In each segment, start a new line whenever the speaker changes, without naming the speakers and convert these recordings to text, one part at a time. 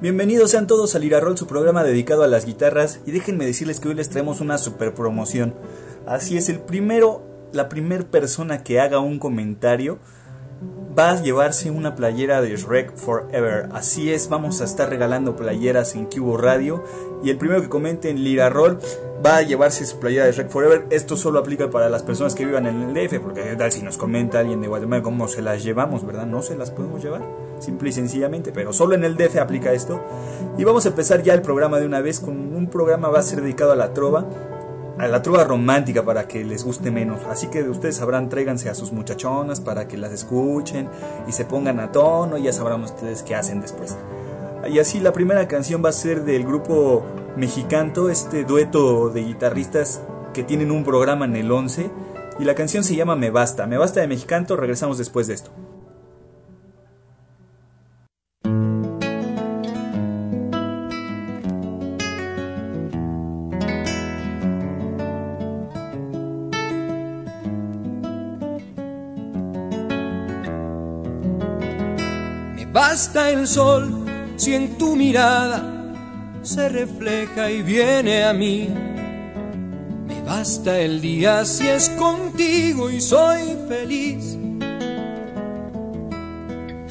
Bienvenidos sean todos al Irarrol, su programa dedicado a las guitarras, y déjenme decirles que hoy les traemos una super promoción. Así es, el primero, la primera persona que haga un comentario va a llevarse una playera de Shrek Forever. Así es, vamos a estar regalando playeras en Cubo Radio. Y el primero que comente en Lira Roll va a llevarse su playera de Shrek Forever. Esto solo aplica para las personas que vivan en el DF, porque tal si nos comenta alguien de Guatemala cómo se las llevamos, ¿verdad? No se las podemos llevar, simple y sencillamente, pero solo en el DF aplica esto. Y vamos a empezar ya el programa de una vez con un programa va a ser dedicado a la trova a la trova romántica para que les guste menos. Así que ustedes sabrán, tráiganse a sus muchachonas para que las escuchen y se pongan a tono y ya sabrán ustedes qué hacen después. Y así la primera canción va a ser del grupo Mexicanto, este dueto de guitarristas que tienen un programa en el 11 y la canción se llama Me Basta. Me Basta de Mexicanto, regresamos después de esto.
Sol si en tu mirada se refleja y viene a mí. Me basta el día si es contigo y soy feliz.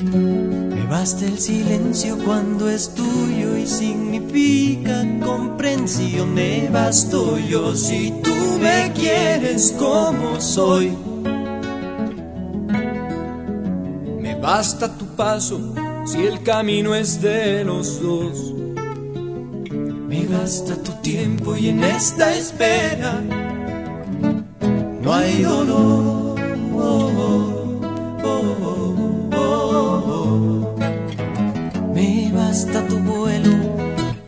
Me basta el silencio cuando es tuyo y significa comprensión. Me basto yo si tú me quieres como soy.
Me basta tu paso si el camino es de los dos.
Me gasta tu tiempo y en esta espera no hay dolor. Me basta tu vuelo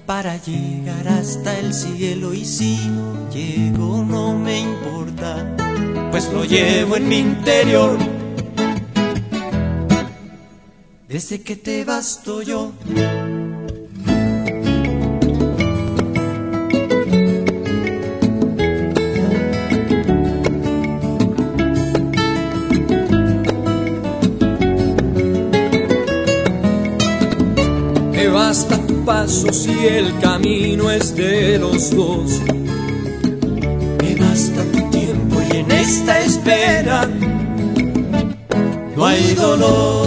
para llegar hasta el cielo y si no llego no me importa, pues lo llevo en mi interior desde que te basto yo.
Me basta tu paso si el camino es de los dos.
Me basta tu tiempo y en esta espera no hay dolor.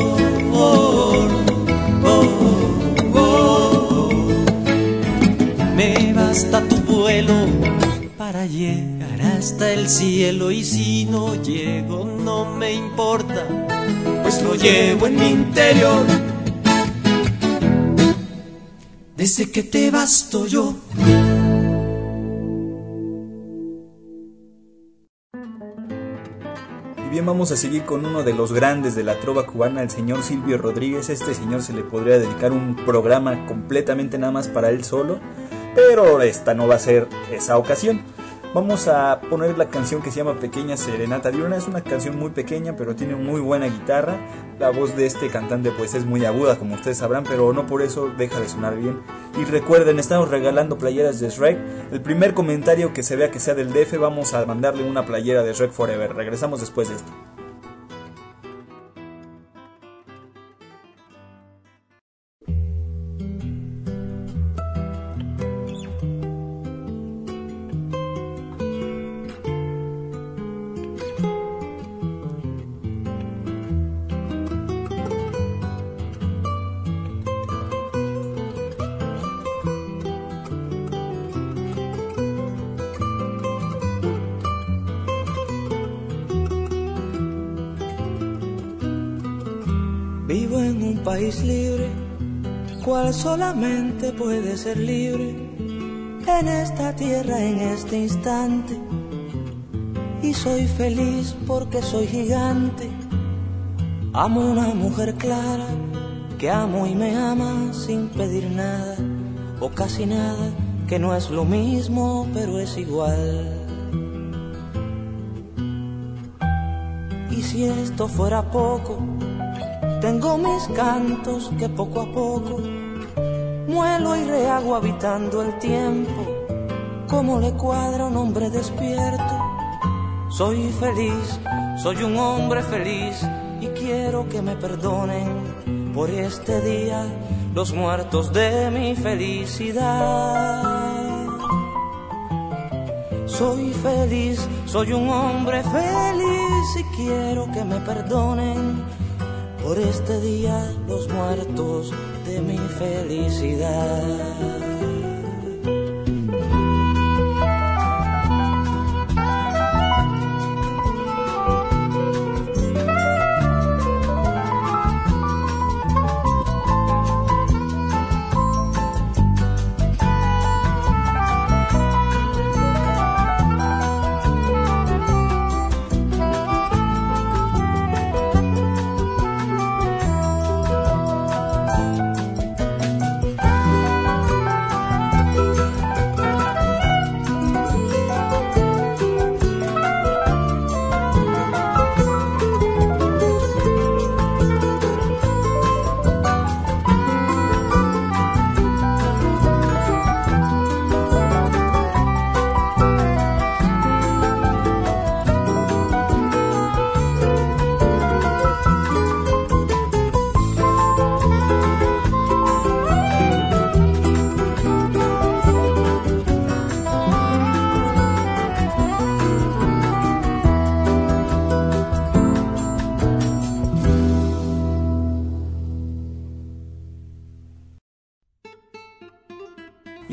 Hasta el cielo y si no llego no me importa, pues lo llevo en mi interior. Desde que te basto yo.
bien, vamos a seguir con uno de los grandes de la trova cubana, el señor Silvio Rodríguez. Este señor se le podría dedicar un programa completamente nada más para él solo, pero esta no va a ser esa ocasión. Vamos a poner la canción que se llama Pequeña Serenata Diurna. Es una canción muy pequeña, pero tiene muy buena guitarra. La voz de este cantante pues es muy aguda, como ustedes sabrán, pero no por eso deja de sonar bien. Y recuerden, estamos regalando playeras de Shrek. El primer comentario que se vea que sea del DF, vamos a mandarle una playera de Shrek Forever. Regresamos después de esto.
Solamente puede ser libre en esta tierra, en este instante. Y soy feliz porque soy gigante. Amo una mujer clara que amo y me ama sin pedir nada o casi nada, que no es lo mismo pero es igual. Y si esto fuera poco, tengo mis cantos que poco a poco muelo y rehago habitando el tiempo, como le cuadra un hombre despierto
Soy feliz, soy un hombre feliz y quiero que me perdonen por este día los muertos de mi felicidad. Soy feliz, soy un hombre feliz y quiero que me perdonen por este día los muertos de mi felicidad.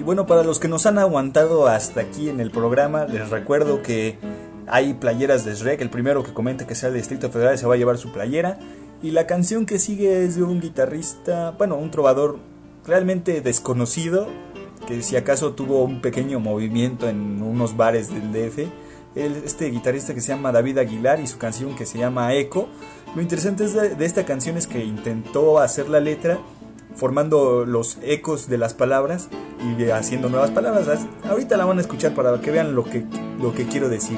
Bueno, para los que nos han aguantado hasta aquí en el programa, les recuerdo que hay playeras de Shrek. El primero que comenta que sea el Distrito Federal se va a llevar su playera. Y la canción que sigue es de un guitarrista, bueno, un trovador realmente desconocido, que si acaso tuvo un pequeño movimiento en unos bares del DF. este guitarrista que se llama David Aguilar y su canción que se llama Eco. Lo interesante de esta canción es que intentó hacer la letra formando los ecos de las palabras y haciendo nuevas palabras. Ahorita la van a escuchar para que vean lo que, lo que quiero decir.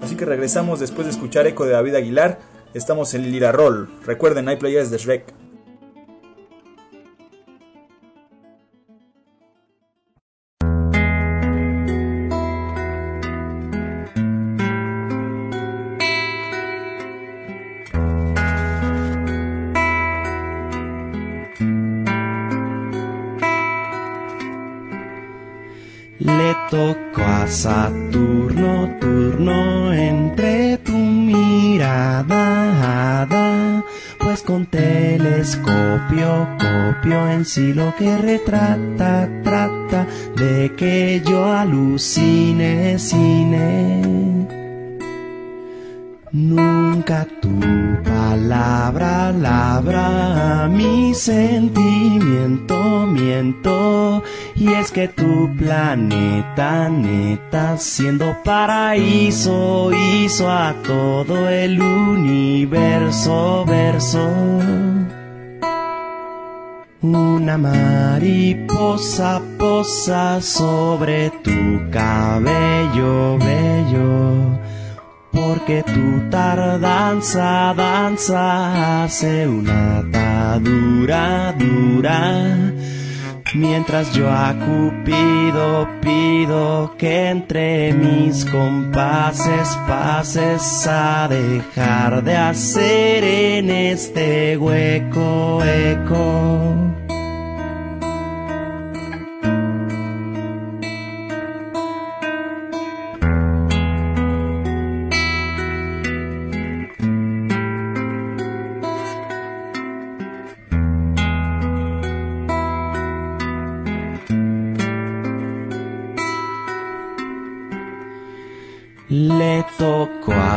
Así que regresamos después de escuchar Eco de David Aguilar. Estamos en Lira Roll. Recuerden, hay players de Shrek.
Saturno, turno entre tu mirada, pues con telescopio copio en sí lo que retrata, trata de que yo alucine, cine. Nunca tu palabra labra mi sentimiento, miento. Que tu planeta, neta, siendo paraíso, hizo a todo el universo, verso. Una mariposa posa sobre tu cabello bello porque tu tardanza danza hace una atadura dura. Mientras yo a Cupido pido que entre mis compases pases a dejar de hacer en este hueco eco.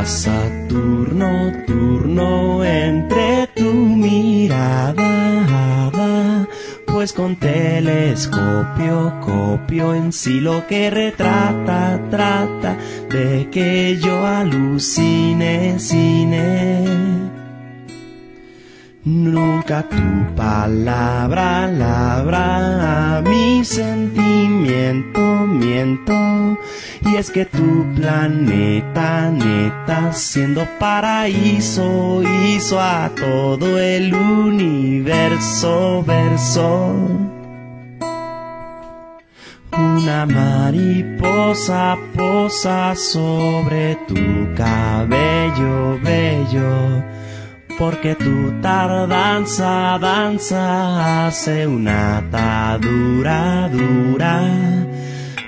Tocó a Saturno turno entre tu mirada, pues con telescopio copio en sí lo que retrata, trata de que yo alucine, cine. Nunca tu palabra labra mi sentimiento, miento. Y es que tu planeta, neta, siendo paraíso, hizo a todo el universo, verso. Una mariposa posa sobre tu cabello bello, porque tu tardanza danza hace una atadura dura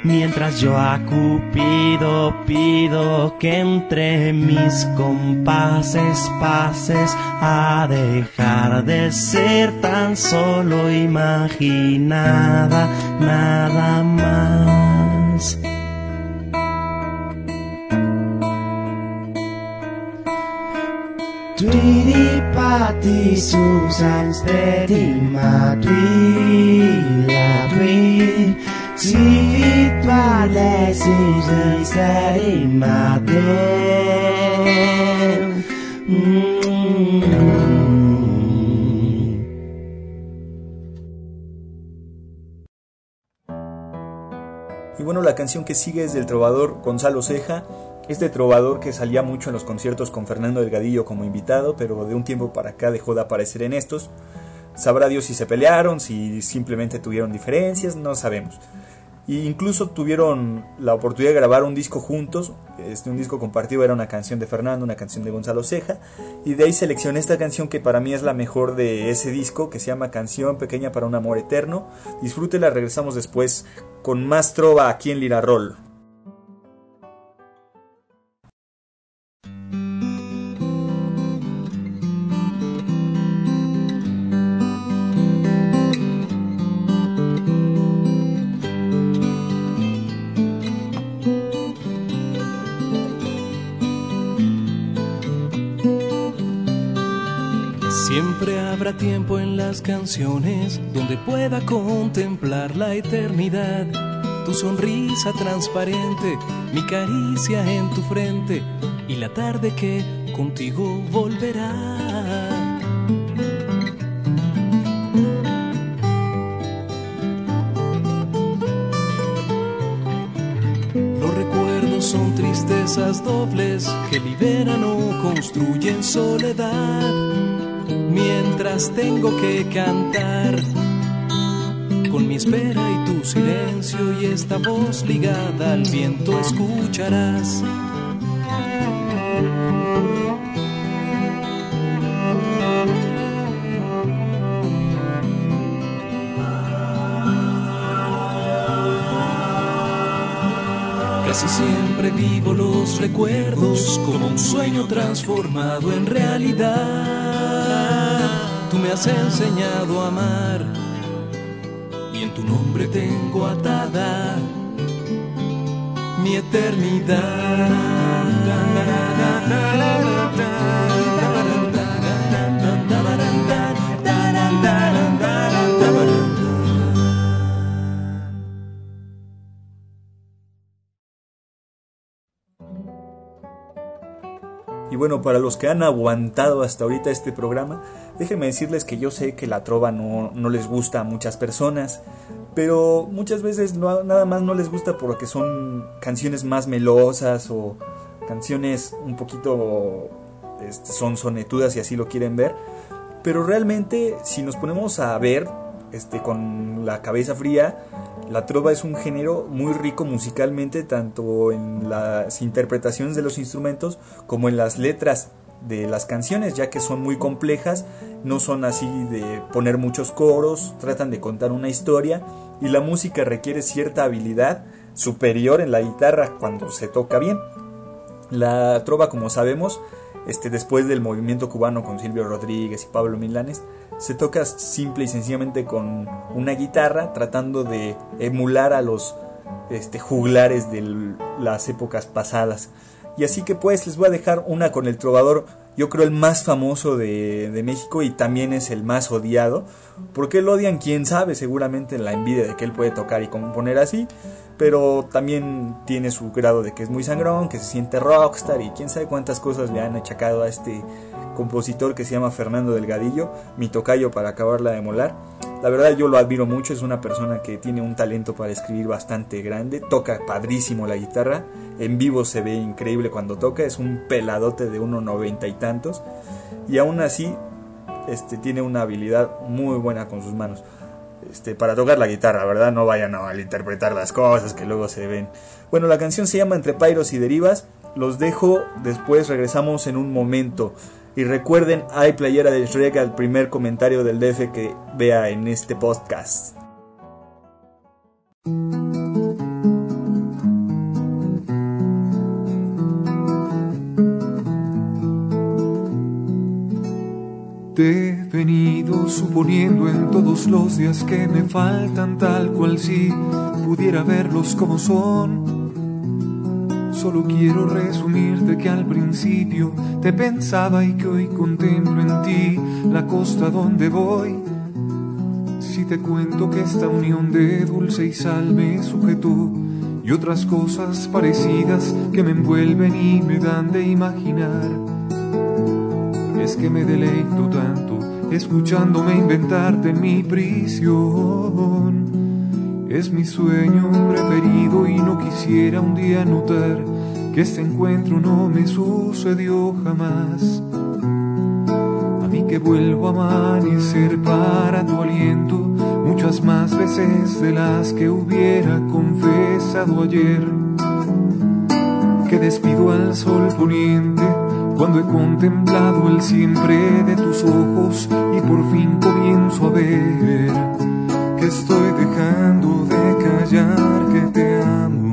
Mientras yo a Cupido pido que entre mis compases pases a dejar de ser tan solo imaginada, nada más. Tweety Patty Susan Steady Madrid si
Y bueno, la canción que sigue es del trovador Gonzalo Ceja, este trovador que salía mucho en los conciertos con Fernando Delgadillo como invitado, pero de un tiempo para acá dejó de aparecer en estos. Sabrá Dios si se pelearon, si simplemente tuvieron diferencias, no sabemos. E incluso tuvieron la oportunidad de grabar un disco juntos, este, un disco compartido era una canción de Fernando, una canción de Gonzalo Ceja, y de ahí seleccioné esta canción que para mí es la mejor de ese disco, que se llama Canción Pequeña para un Amor Eterno. Disfrútela, regresamos después con más trova aquí en Lirarol.
Canciones donde pueda contemplar la eternidad. Tu sonrisa transparente, mi caricia en tu frente y la tarde que contigo volverá. Los recuerdos son tristezas dobles que liberan o construyen soledad mientras tengo que cantar. Con mi espera y tu silencio y esta voz ligada al viento escucharás. Casi siempre vivo los recuerdos como un sueño transformado en realidad tú me has enseñado a amar y en tu nombre tengo atada mi eternidad.
Y bueno, para los que han aguantado hasta ahorita este programa, déjenme decirles que yo sé que la trova no, les gusta a muchas personas, pero muchas veces nada más no les gusta porque son canciones más melosas o canciones un poquito este, son sonetudas y así lo quieren ver. Pero realmente, si nos ponemos a ver este, con la cabeza fría, la trova es un género muy rico musicalmente, tanto en las interpretaciones de los instrumentos como en las letras de las canciones, ya que son muy complejas, no son así de poner muchos coros, tratan de contar una historia y la música requiere cierta habilidad superior en la guitarra cuando se toca bien. La trova, como sabemos, este, después del movimiento cubano con Silvio Rodríguez y Pablo Milanes, se toca simple y sencillamente con una guitarra tratando de emular a los este, juglares de las épocas pasadas. Y así que pues les voy a dejar una con el trovador, yo creo el más famoso de, de México y también es el más odiado. porque lo odian? Quién sabe, seguramente la envidia de que él puede tocar y componer así pero también tiene su grado de que es muy sangrón, que se siente rockstar y quién sabe cuántas cosas le han achacado a este compositor que se llama Fernando Delgadillo, mi tocayo para acabarla de molar. La verdad yo lo admiro mucho, es una persona que tiene un talento para escribir bastante grande, toca padrísimo la guitarra, en vivo se ve increíble cuando toca, es un peladote de uno noventa y tantos y aún así este, tiene una habilidad muy buena con sus manos. este, para tocar la guitarra, ¿verdad? No vayan a malinterpretar las cosas que luego se ven. Bueno, la canción se llama Entre Pairos y Derivas. Los dejo, después regresamos en un momento. Y recuerden, hay playera del Shrek al primer comentario del DF que vea en este podcast.
Te he venido suponiendo en todos los días que me faltan tal cual si pudiera verlos como son. Solo quiero resumirte que al principio te pensaba y que hoy contemplo en ti la costa donde voy. Si te cuento que esta unión de dulce y sal me sujetó y otras cosas parecidas que me envuelven y me dan de imaginar es que me deleito tanto escuchándome inventarte en mi prisión. Es mi sueño preferido y no quisiera un día notar que este encuentro no me sucedió jamás. A mí que vuelvo a amanecer para tu aliento muchas más veces de las que hubiera confesado ayer. Que despido al sol poniente cuando he contemplado el siempre de tus ojos y por fin comienzo a ver que estoy dejando de callar que te amo,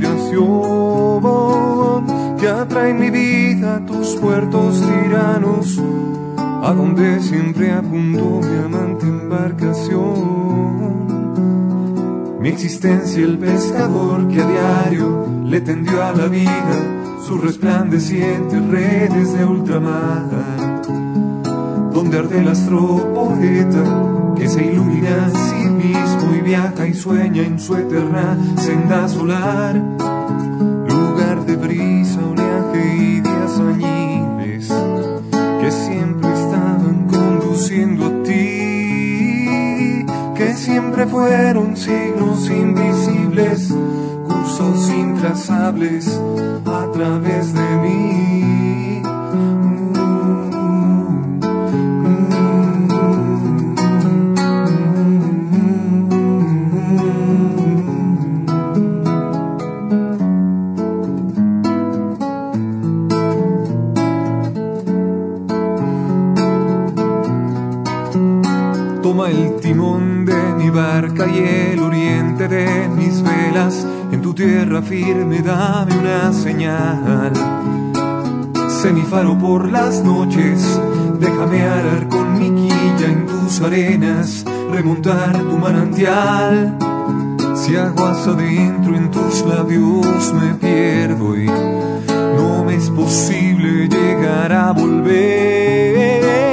respiración, que atrae mi vida tus puertos tiranos, a donde siempre apunto mi amante embarcación. Mi existencia el pescador que a diario le tendió a la vida sus resplandecientes redes de ultramar, donde arde el astropoeta que se ilumina a sí mismo y viaja y sueña en su eterna senda solar, lugar de brisa, oleaje y días añiles que siempre estaban conduciendo a ti que siempre fueron signos invisibles, cursos intrazables a través de mí. Firme dame una señal. Sé mi faro por las noches, déjame arar con mi quilla en tus arenas, remontar tu manantial. Si aguas adentro en tus labios me pierdo y no me es posible llegar a volver.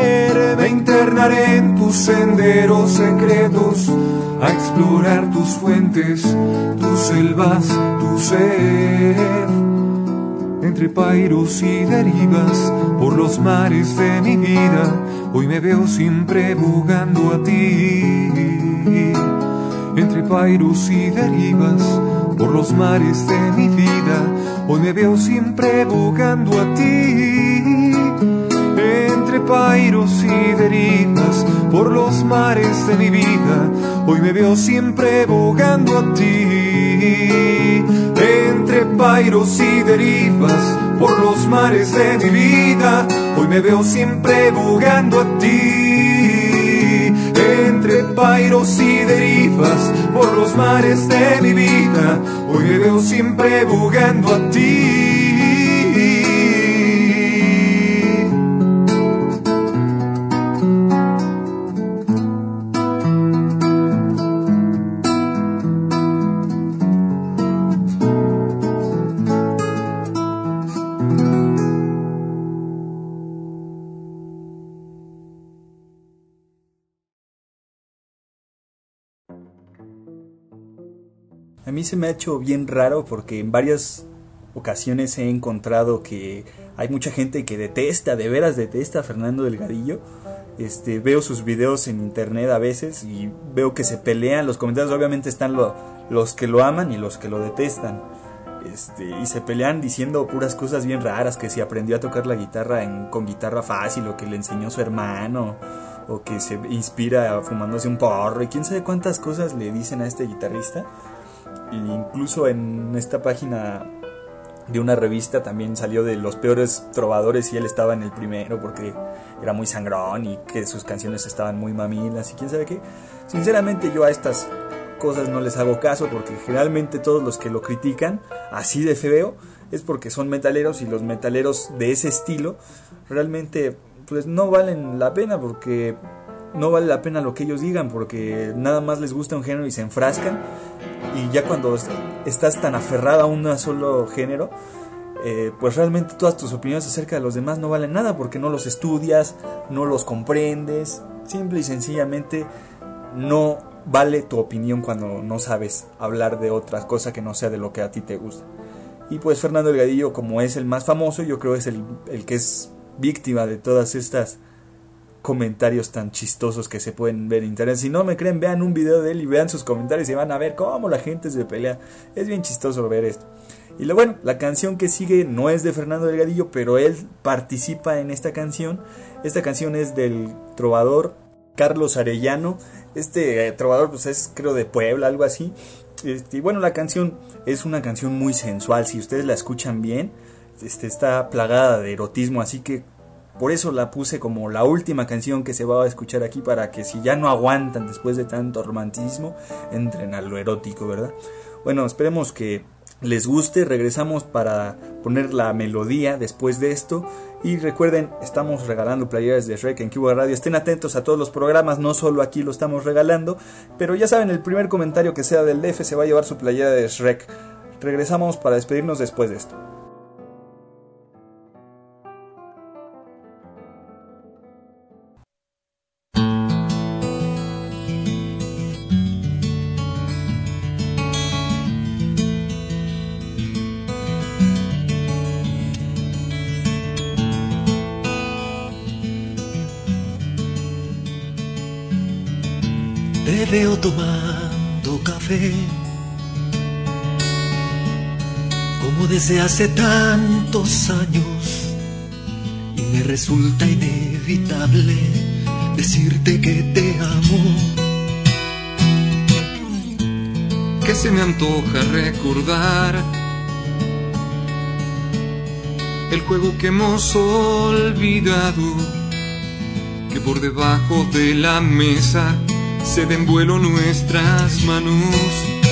Me internaré en tus senderos secretos a explorar tus fuentes, tus selvas, tu ser. Entre pairos y derivas por los mares de mi vida, hoy me veo siempre bugando a ti entre pairos y derivas por los mares de mi vida. Hoy me veo siempre bugando a ti. Pairos y derivas por los mares de mi vida. Hoy me veo siempre bugando a ti. Entre pairos y derivas por los mares de mi vida. Hoy me veo siempre bugando a ti entre pairos y derivas por los mares de mi vida. Hoy me veo siempre bugando a ti.
Mí se me ha hecho bien raro porque en varias ocasiones he encontrado que hay mucha gente que detesta, de veras detesta a Fernando Delgadillo. Este, veo sus videos en internet a veces y veo que se pelean. Los comentarios obviamente están lo- los que lo aman y los que lo detestan. Este, y se pelean diciendo puras cosas bien raras, que si aprendió a tocar la guitarra con guitarra fácil o que le enseñó su hermano o que se inspira fumándose un porro y quién sabe cuántas cosas le dicen a este guitarrista. Incluso en esta página de una revista también salió de los peores trovadores y él estaba en el primero porque era muy sangrón y que sus canciones estaban muy mamilas y quién sabe qué. Sinceramente yo a estas cosas no les hago caso porque generalmente todos los que lo critican así de feo es porque son metaleros y los metaleros de ese estilo realmente pues no valen la pena porque no vale la pena lo que ellos digan porque nada más les gusta un género y se enfrascan y ya cuando estás tan aferrada a un solo género eh, pues realmente todas tus opiniones acerca de los demás no valen nada porque no los estudias, no los comprendes, simple y sencillamente no vale tu opinión cuando no sabes hablar de otra cosa que no sea de lo que a ti te gusta. Y pues Fernando Delgadillo, como es el más famoso, yo creo es el, el que es víctima de todas estas comentarios tan chistosos que se pueden ver en internet. Si no me creen, vean un video de él y vean sus comentarios y van a ver cómo la gente se pelea. Es bien chistoso ver esto. Y lo bueno, la canción que sigue no es de Fernando Delgadillo, pero él participa en esta canción. Esta canción es del trovador Carlos Arellano. Este eh, trovador pues es creo de Puebla, algo así. Este, y bueno, la canción es una canción muy sensual. Si ustedes la escuchan bien, este, está plagada de erotismo, así que por eso la puse como la última canción que se va a escuchar aquí para que si ya no aguantan después de tanto romanticismo, entren a lo erótico, ¿verdad? Bueno, esperemos que les guste. Regresamos para poner la melodía después de esto. Y recuerden, estamos regalando playeras de Shrek en Cuba Radio. Estén atentos a todos los programas, no solo aquí lo estamos regalando. Pero ya saben, el primer comentario que sea del DF se va a llevar su playera de Shrek. Regresamos para despedirnos después de esto.
Desde hace tantos años, y me resulta inevitable decirte que te amo.
Que se me antoja recordar el juego que hemos olvidado, que por debajo de la mesa se den vuelo nuestras manos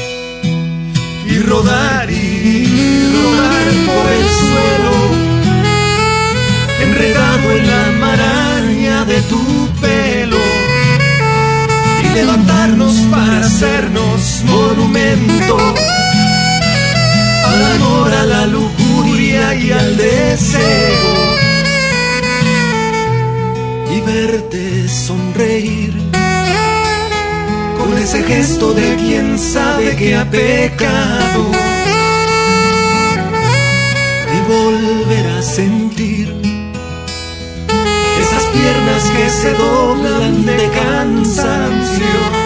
y rodar y rodar por el suelo, enredado en la maraña de tu pelo y levantarnos para hacernos monumento al amor, a la lujuria y al deseo y verte sonreír con ese gesto de quien sabe que ha pecado y volver a sentir esas piernas que se doblan de cansancio.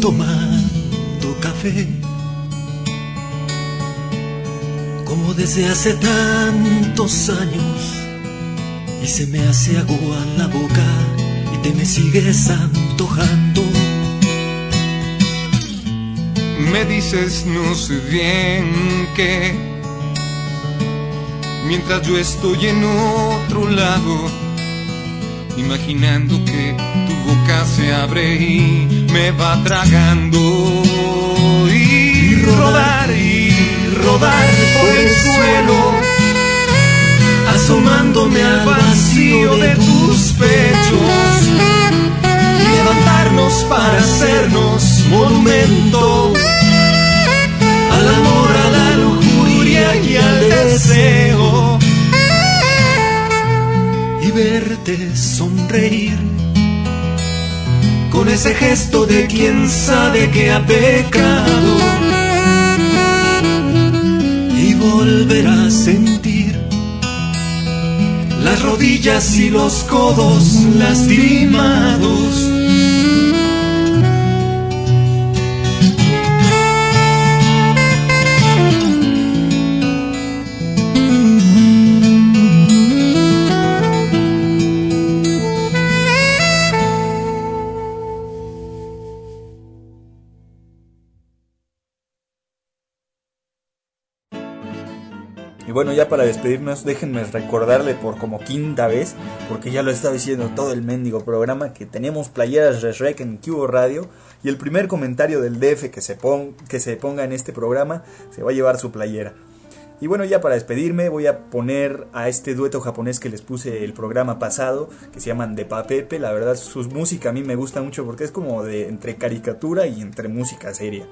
Tomando café desde hace tantos años y se me hace agua la boca y te me sigues antojando.
Me dices no sé bien qué, mientras yo estoy en otro lado, imaginando que tu boca se abre y me va tragando y rodar y
rodar por el suelo, asomándome al vacío de tus pechos, y levantarnos para hacernos monumento al amor, a la lujuria y al deseo, y verte sonreír con ese gesto de quien sabe que ha pecado volver a sentir
las rodillas y los codos lastimados.
Bueno, ya para despedirnos, déjenme recordarle por como quinta vez, porque ya lo estado diciendo todo el mendigo programa, que tenemos playeras Resrec en Cubo Radio. Y el primer comentario del DF que se, que se ponga en este programa se va a llevar su playera. Y bueno, ya para despedirme voy a poner a este dueto japonés que les puse el programa pasado, que se llaman De Papepe. La verdad, su música a mí me gusta mucho porque es como de entre caricatura y entre música seria.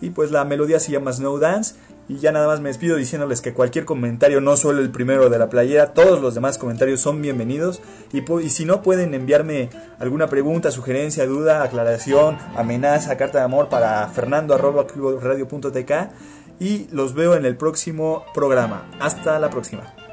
Y pues la melodía se llama Snow Dance y ya nada más me despido diciéndoles que cualquier comentario, no solo el primero de la playera, todos los demás comentarios son bienvenidos. Y, y si no pueden enviarme alguna pregunta, sugerencia, duda, aclaración, amenaza, carta de amor para fernando.radio.tk y los veo en el próximo programa. Hasta la próxima.